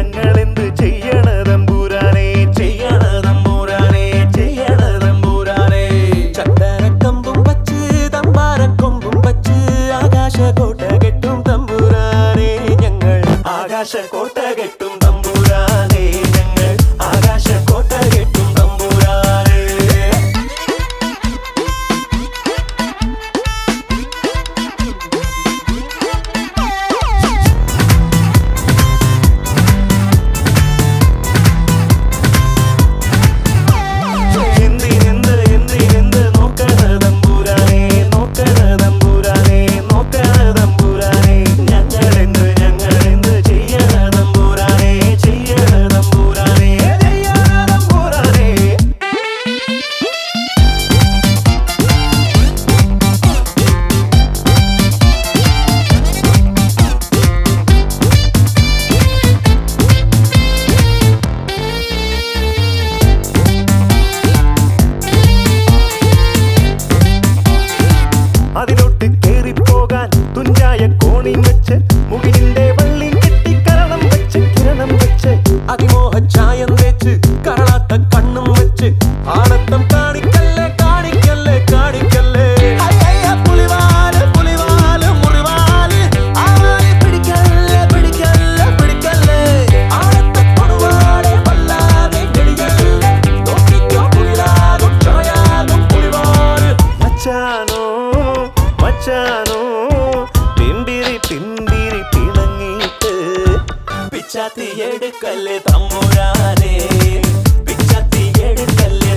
ഞങ്ങളെന്ത് ചെയ്യണ തമ്പൂരാനെ? ചെയ്യണ തമ്പൂരാനെ ചെയ്യണ തമ്പൂരാനെ. ചന്ദനക്കമ്പും വച്ച് തമ്പാരക്കൊമ്പും വച്ച് ആകാശ കോട്ട കെട്ടും തമ്പൂരാനെ. ഞങ്ങൾ ആകാശ കോട്ട பிச்சாத்தி எடுக்கல்லு தம்முரானே பிச்சாத்தி எடுக்கல்லு